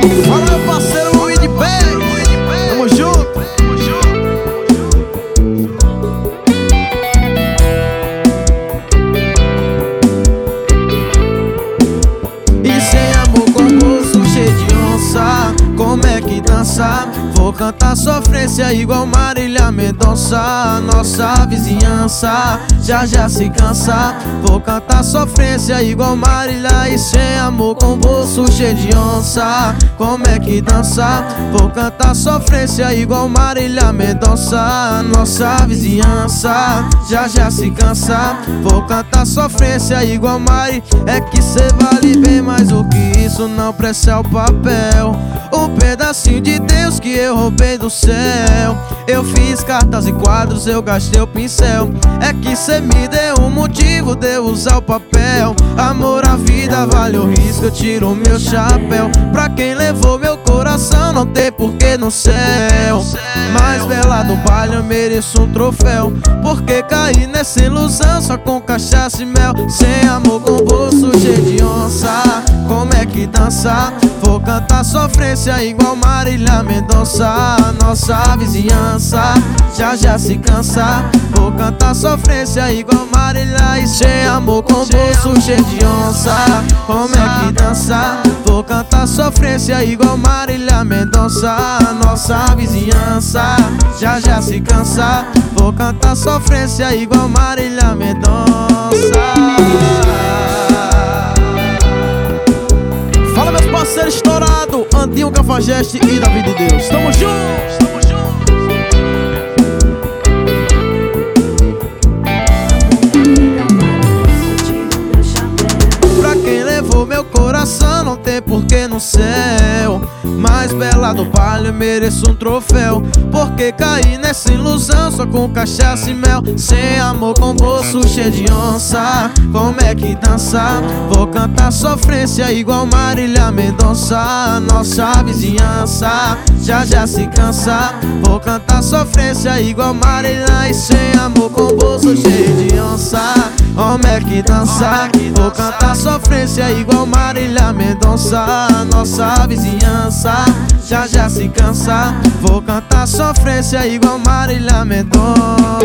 Fala Vou cantar sofrência igual Marília Mendonça Nossa vizinhança. Já já se cansa. Vou cantar sofrência igual Marília E sem amor com bolso cheio de onça. Como é que dança? Vou cantar sofrência igual Marília Mendonça Nossa vizinhança. Já já se cansa. Vou cantar sofrência igual Mari. É que cê vale bem mais do que isso Não presta o papel Um pedacinho de Deus que eu roubei do céu. Eu fiz cartas e quadros, eu gastei o pincel. É que cê me deu um motivo de usar o papel. Amor, a vida vale o risco, eu tiro meu chapéu. Pra quem levou meu coração, não tem porquê no céu. Mais do baile, eu mereço um troféu. Porque caí nessa ilusão só com cachaça e mel. Sem amor com bolso cheio de onça. Como é que dança? Vou cantar sofrência igual Marília Mendonça. Nossa vizinhança já já se cansa. Vou cantar sofrência igual Marília. E sem amor com bolso cheio de onça. Como é que dança? Vou cantar sofrência igual Marília Mendonça. Nossa vizinhança já já se cansa Vou cantar sofrência igual Marília Mendonça Fala meus parceiros estourados, Andinho Cafajeste e Davi de Deus. Tamo juntos, tamo juntos. No céu. Mais bela do eu mereço um troféu. Porque caí nessa ilusão, só com cachaça e mel. Sem amor, com bolso cheio de onça. Como é que dança? Vou cantar sofrência igual Marília Mendonça. Nossa vizinhança já já se cansa. Vou cantar sofrência igual Marília. E sem amor, com que dança? Vou cantar sofrência igual Marília Mendonça Nossa vizinhança. Já já se cansa. Vou cantar sofrência igual Marília Mendonça